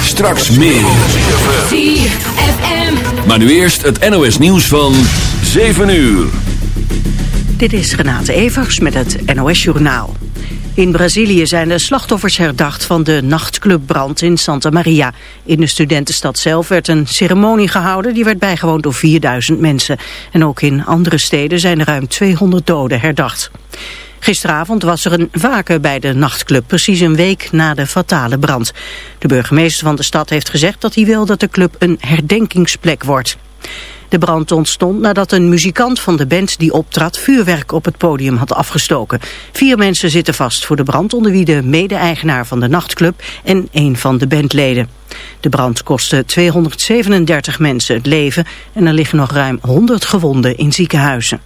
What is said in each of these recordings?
Straks meer. FM. Maar nu eerst het NOS nieuws van 7 uur. Dit is Renate Evers met het NOS Journaal. In Brazilië zijn de slachtoffers herdacht van de nachtclubbrand in Santa Maria. In de studentenstad zelf werd een ceremonie gehouden... die werd bijgewoond door 4000 mensen. En ook in andere steden zijn er ruim 200 doden herdacht. Gisteravond was er een waken bij de nachtclub, precies een week na de fatale brand. De burgemeester van de stad heeft gezegd dat hij wil dat de club een herdenkingsplek wordt. De brand ontstond nadat een muzikant van de band die optrad vuurwerk op het podium had afgestoken. Vier mensen zitten vast voor de brand onder wie de mede-eigenaar van de nachtclub en een van de bandleden. De brand kostte 237 mensen het leven en er liggen nog ruim 100 gewonden in ziekenhuizen.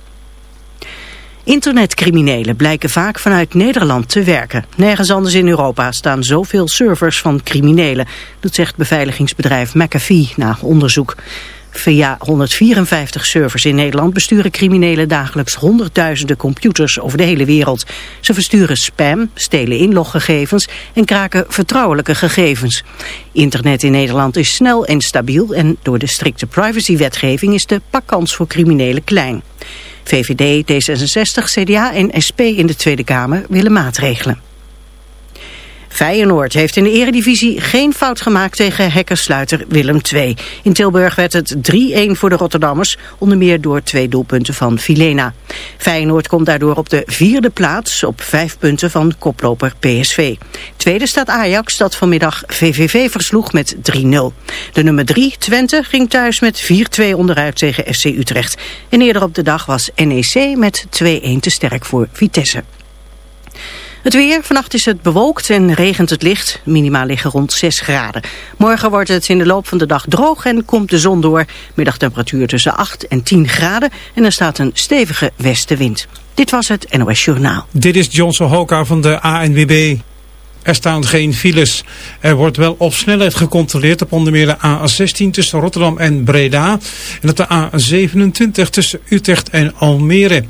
Internetcriminelen blijken vaak vanuit Nederland te werken. Nergens anders in Europa staan zoveel servers van criminelen. Dat zegt beveiligingsbedrijf McAfee na onderzoek. Via 154 servers in Nederland besturen criminelen dagelijks honderdduizenden computers over de hele wereld. Ze versturen spam, stelen inloggegevens en kraken vertrouwelijke gegevens. Internet in Nederland is snel en stabiel en door de strikte privacywetgeving is de pakkans voor criminelen klein. VVD, D66, CDA en SP in de Tweede Kamer willen maatregelen. Feyenoord heeft in de eredivisie geen fout gemaakt tegen hekkersluiter Willem II. In Tilburg werd het 3-1 voor de Rotterdammers, onder meer door twee doelpunten van Filena. Feyenoord komt daardoor op de vierde plaats op vijf punten van koploper PSV. Tweede staat Ajax dat vanmiddag VVV versloeg met 3-0. De nummer 3, Twente, ging thuis met 4-2 onderuit tegen FC Utrecht. En eerder op de dag was NEC met 2-1 te sterk voor Vitesse. Het weer, vannacht is het bewolkt en regent het licht. Minima liggen rond 6 graden. Morgen wordt het in de loop van de dag droog en komt de zon door. Middagtemperatuur tussen 8 en 10 graden en er staat een stevige westenwind. Dit was het NOS Journaal. Dit is Johnson Hoka van de ANWB. Er staan geen files. Er wordt wel op snelheid gecontroleerd op onder meer de A16 tussen Rotterdam en Breda. En op de A27 tussen Utrecht en Almere.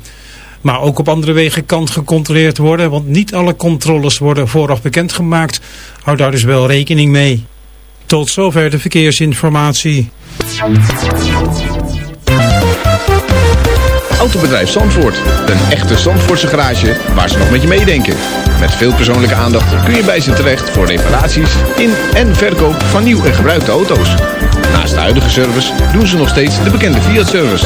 Maar ook op andere wegen kan gecontroleerd worden, want niet alle controles worden vooraf bekendgemaakt. Houd daar dus wel rekening mee. Tot zover de verkeersinformatie. Autobedrijf Zandvoort. Een echte Zandvoortse garage waar ze nog met je meedenken. Met veel persoonlijke aandacht kun je bij ze terecht voor reparaties in en verkoop van nieuw en gebruikte auto's. Naast de huidige service doen ze nog steeds de bekende Fiat-service.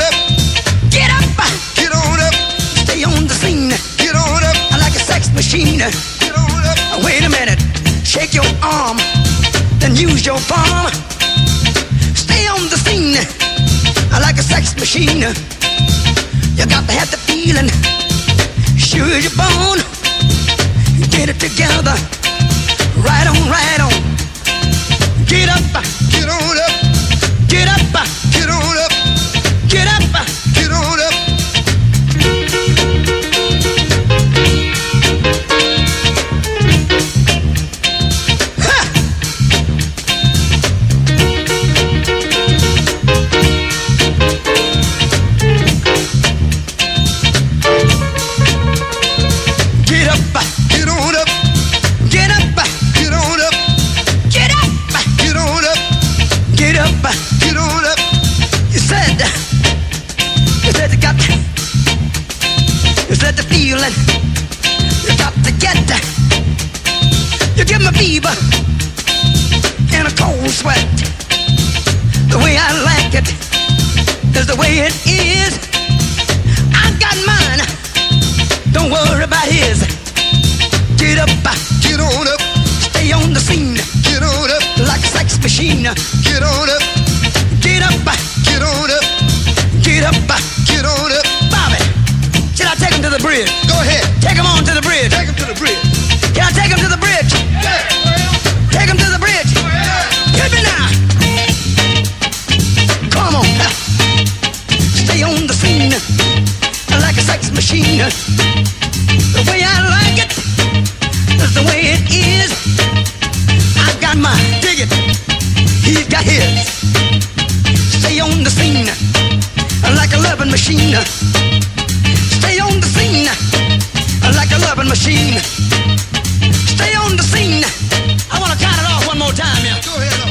Machine. Wait a minute. Shake your arm. Then use your palm. Stay on the scene. Like a sex machine. You got to have the feeling. Sure you're born. Get it together. Right on, right on. Get up, get on up. Get up, get on up. The way it is. I got mine. Don't worry about his. Get up, get on up. Stay on the scene. Get on up. Like a sex machine. Get on up. Get up, get on up. Get up, get on up. Bobby, should I take him to the bridge? Go ahead. Take him on to the bridge. Take him to the bridge. Can I take him to the bridge? Yeah. Take him to the bridge. Sex machine. The way I like it is the way it is. I've got dig it. He's got his. Stay on the scene like a loving machine. Stay on the scene like a loving machine. Stay on the scene. I want to count it off one more time, yeah. Go ahead.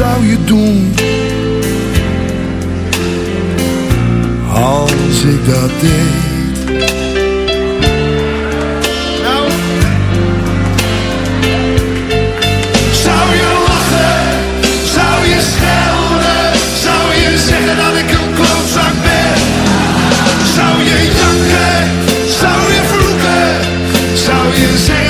Zou je doen als ik dat deed? Nou, Zou je lachen? Zou je schelden? Zou je zeggen dat ik een klootzak ben? Zou je janken? Zou je vloeken? Zou je zeggen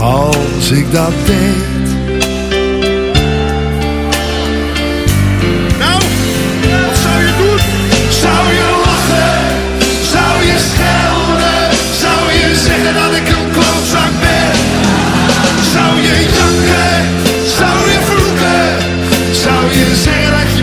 Als ik dat deed Nou, wat zou je doen? Zou je lachen? Zou je schelden? Zou je zeggen dat ik een klootzak ben? Zou je janken? Zou je vloeken? Zou je zeggen dat je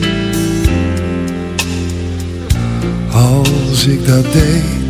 als ik dat deed?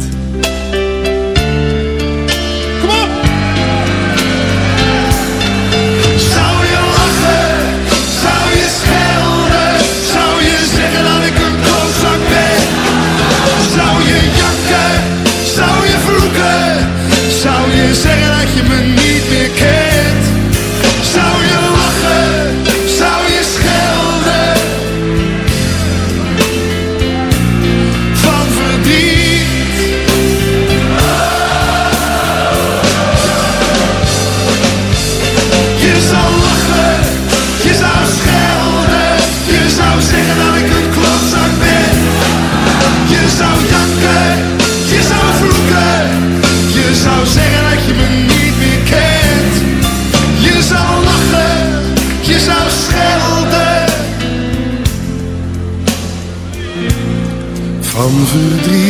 Verdriet.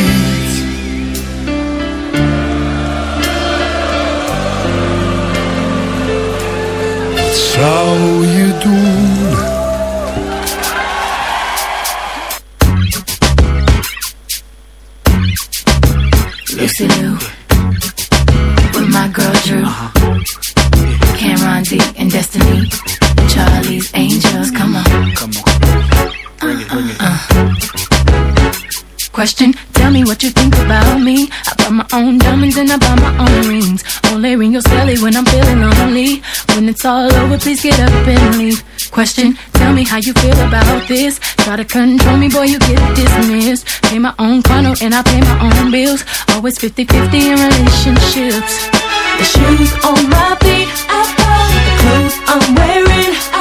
This. Try to control me, boy, you get dismissed. Pay my own condo and I pay my own bills. Always 50-50 in relationships. The shoes on my feet, I follow the clothes I'm wearing, the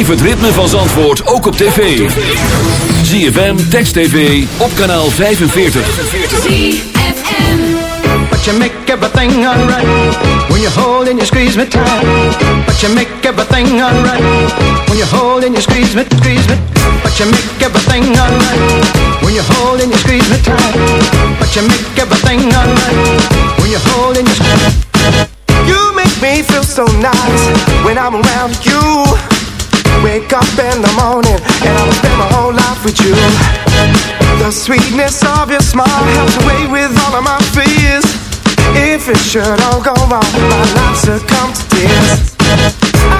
Beleef het ritme van Zandvoort ook op tv. ZFM, Text TV, op kanaal 45. But you make everything alright when you hold and you squeeze me tight. But you make everything alright when you hold and you squeeze me, squeeze me. But you make everything alright when you hold and you squeeze me tight. But you make everything alright when you hold and you squeeze me. You make me feel so nice when I'm around you. Wake up in the morning and I will spend my whole life with you. The sweetness of your smile helps away with all of my fears. If it should all go wrong, my life succumb to tears.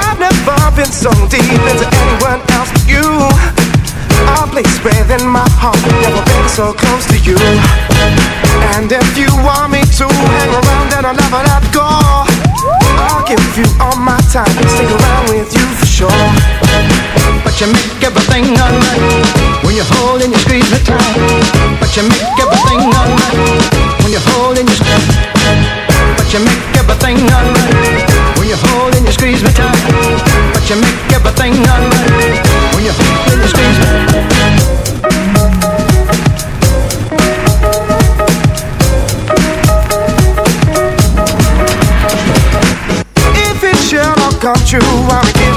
I've never been so deep into anyone else but you. A place within my heart, never been so close to you. And if you want me to hang around, then I'll never let go. I'll give you all my time, stick around with you sure. But you make everything alright when you hold and you squeeze me tight. But you make everything alright when you hold and you squeeze. But you make everything alright when you hold and you squeeze me tight. But you make everything alright when you hold and you squeeze me. If it should all come true, give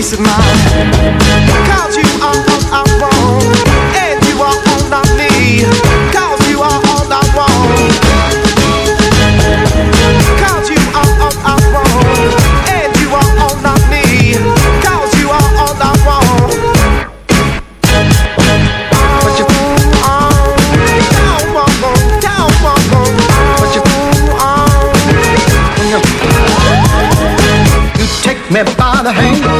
peace of mind. Cause you are all I want, and you are all I need. Cause you are all I want. Cause you are all I want, and you are all I need. Cause you are all I want. But you, oh, don't want, don't want, but you, You take me by the hand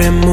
every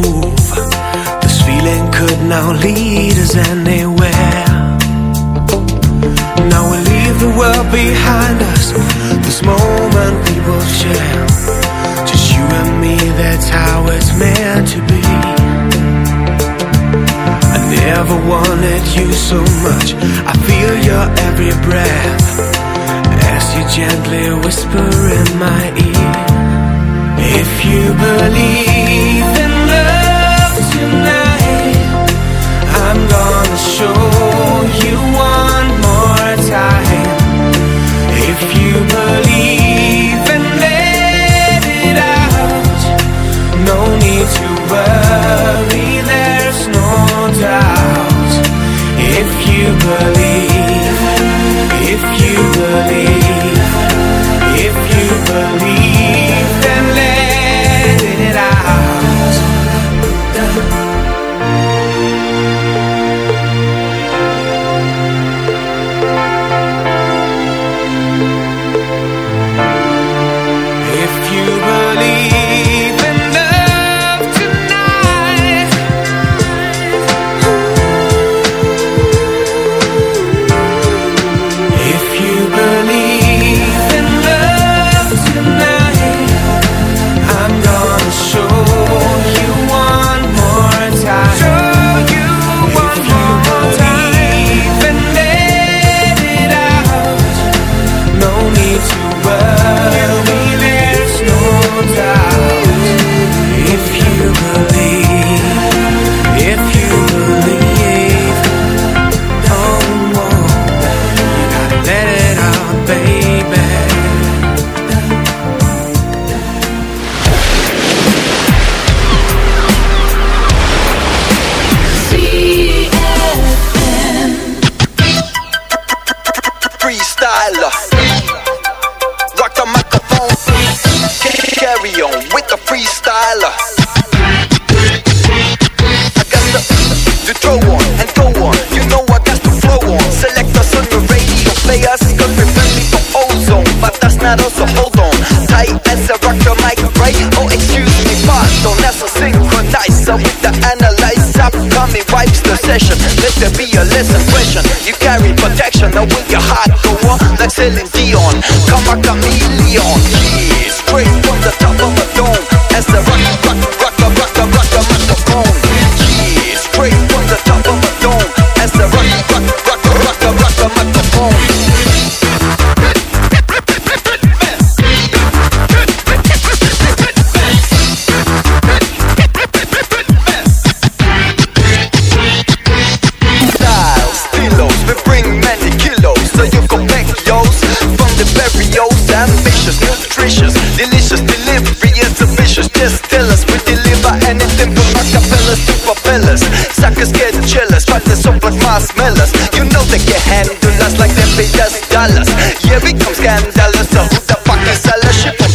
killers. Suckers get jealous, try to sound like smellers You know they can handle us like they paid us dollars. Yeah, we come scandalous, so who the fuck is all shit?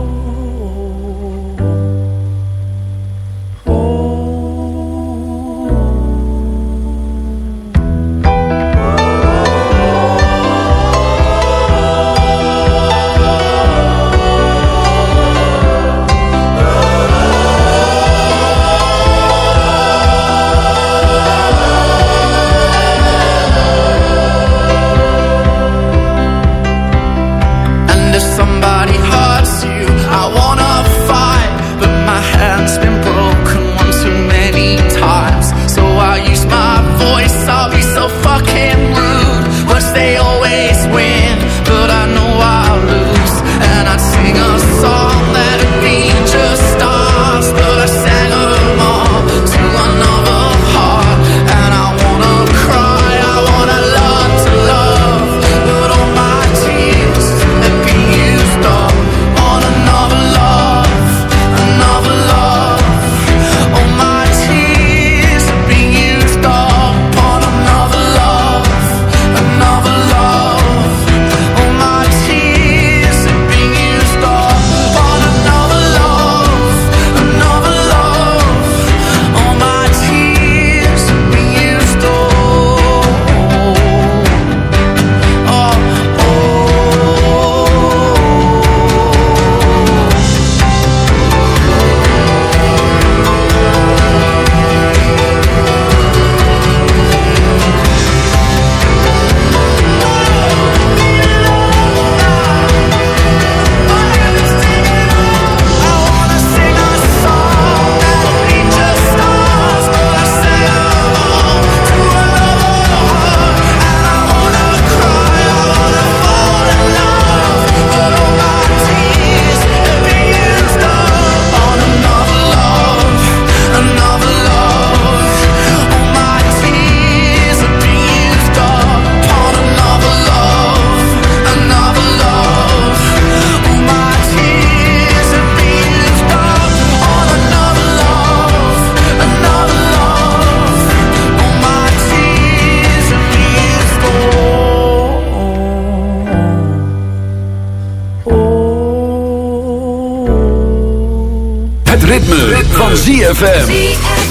ZFM.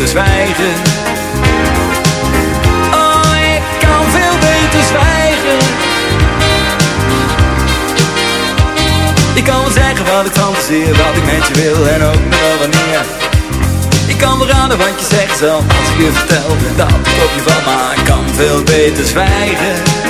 Beter zwijgen. Oh, ik kan veel beter zwijgen. Ik kan wel zeggen wat ik fantaseer, wat ik met je wil en ook nog wel wanneer. Ik kan wel raden wat je zegt zelf als ik je vertel dat ik op je val, maar ik kan veel beter zwijgen.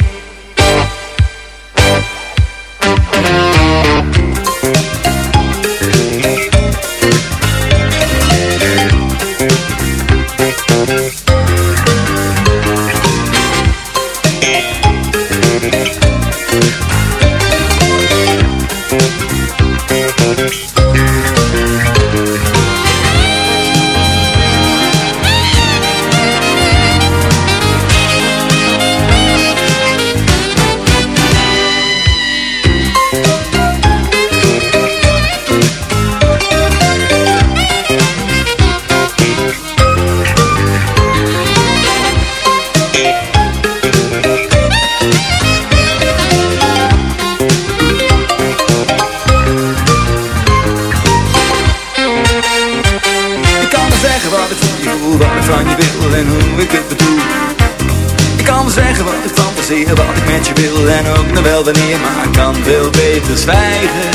beter zwijgen.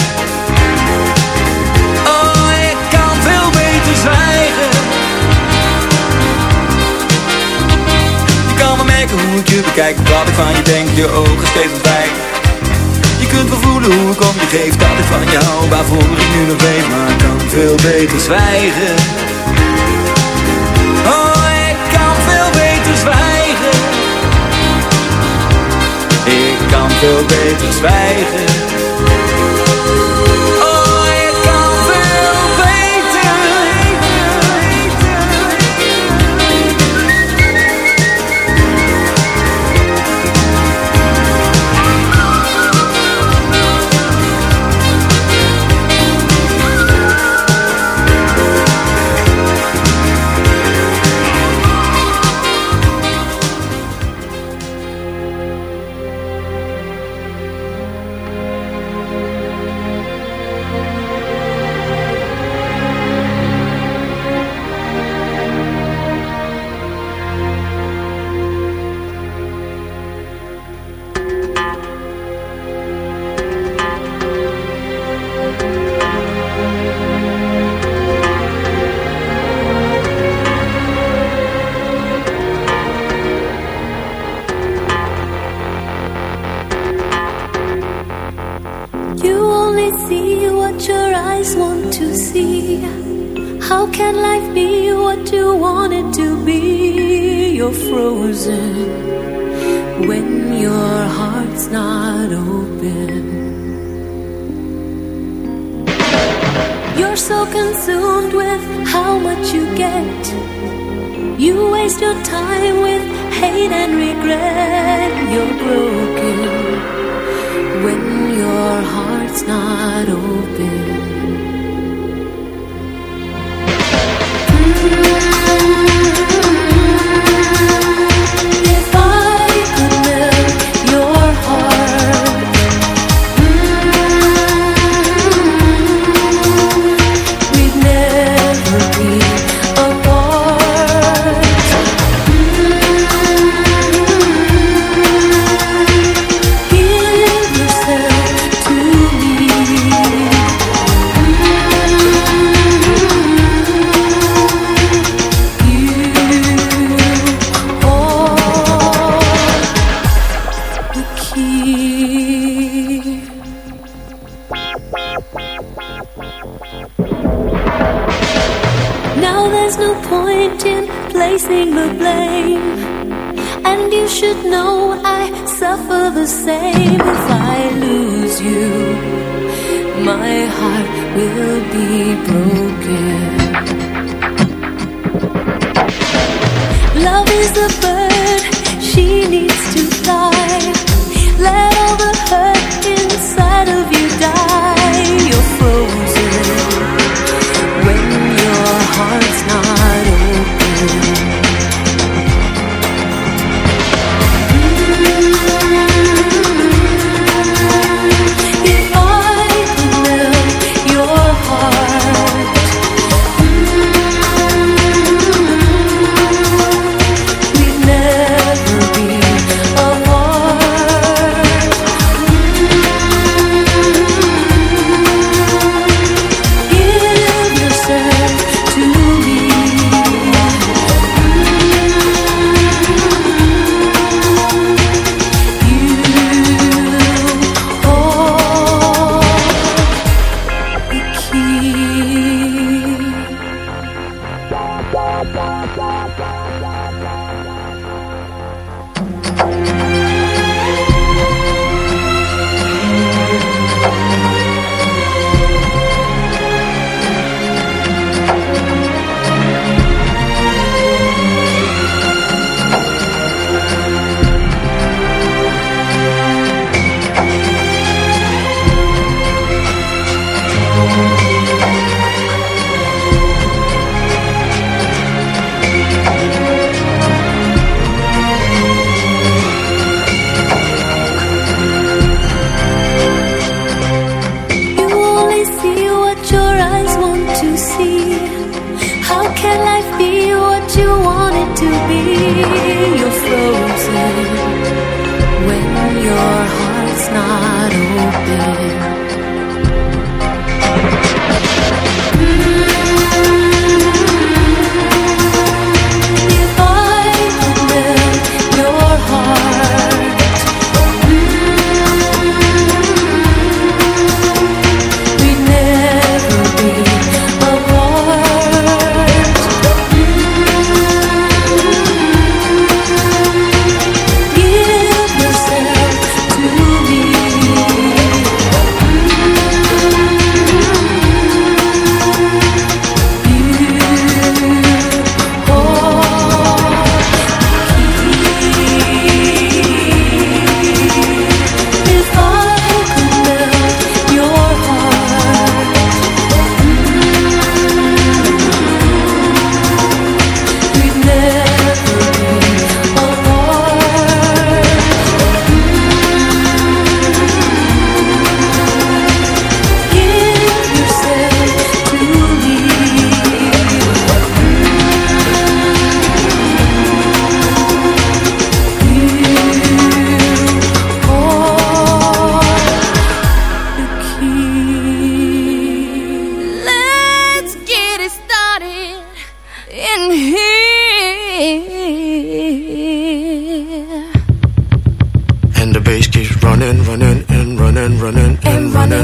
Oh, ik kan veel beter zwijgen. Je kan wel merken hoe ik je bekijk, wat ik van je denk, je ogen steeds ontwijken. Je kunt wel voelen hoe ik om je geef, dat ik van je hou, waarvoor ik nu nog leef, maar ik kan veel beter zwijgen. Oh, ik kan veel beter zwijgen. Ik kan veel beter zwijgen.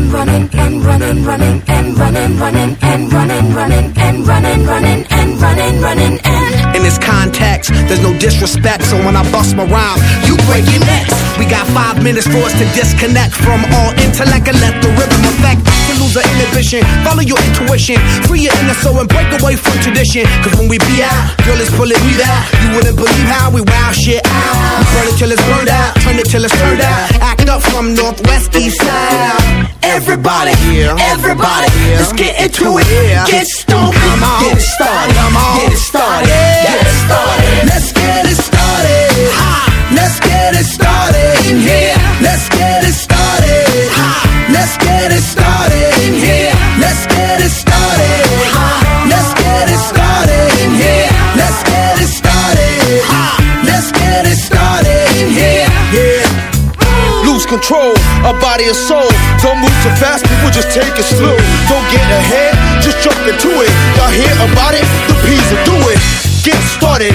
And running, and running, running, and running, running, there's no disrespect, so when I bust my rhyme, you break your necks. We got five minutes for us to disconnect from all intellect and let the rhythm affect. You lose the inhibition, follow your intuition, free your inner soul and break away from tradition. Cause when we be out, girl, it's fully me out. You wouldn't believe how we wow shit out. We burn it till it's burned out, turn it till it's turned out. Act up from northwest, east side. Everybody, everybody, let's get into it. Get stoked, come on, get it started, come on, get it started, get it started. Let's get it started. Ha. Let's get it started in here. Let's get it started. Ha. Let's get it started in here. Let's get it started. Ha. Let's get it started in here. Let's get it started. Ha. Let's get it started in here. Yeah. Lose control of body and soul. Don't move too fast, people just take it slow. Don't get ahead, just jump into it. Y'all hear about it? The P's will do it. Get started,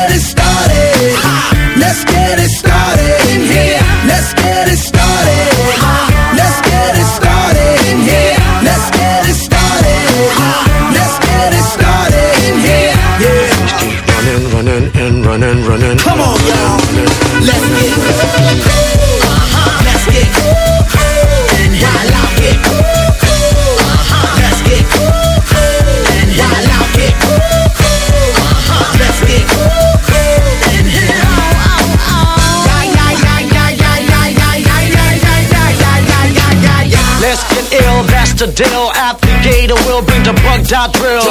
running, running, running. Come on, y'all. Let's get cool. uh-huh. Let's get and while I get uh-huh. Let's get and while I get uh-huh. Let's get and Let's get ill, that's the deal. Applicator will bring the bug dot drill.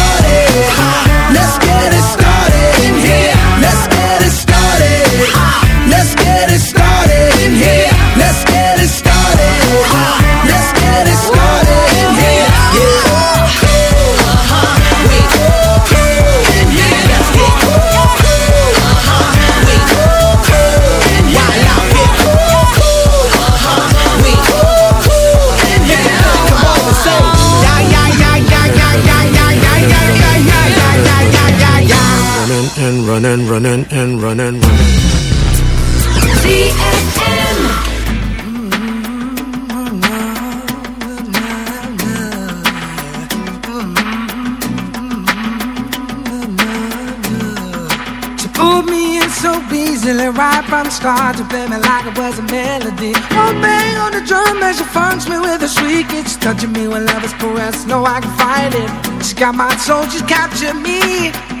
Running, running, and running, running. In so easily right from the start to play me like it was a melody. One bang on the drum as she funks me with a shriek. It's touching me when love is caressed. No, I can fight it. She got my soul, she's captured me.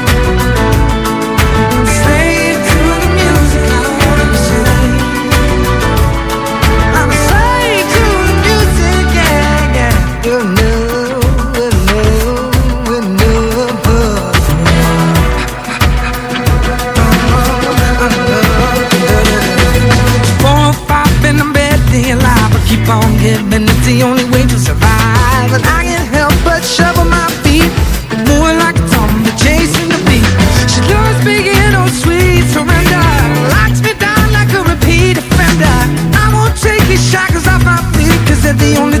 It's the only way to survive. And I can't help but shovel my feet. Moving like a zombie chasing the beat. She loves big and old sweet surrender. Locks me down like a repeat offender. I won't take these shackles off my feet Cause they're the only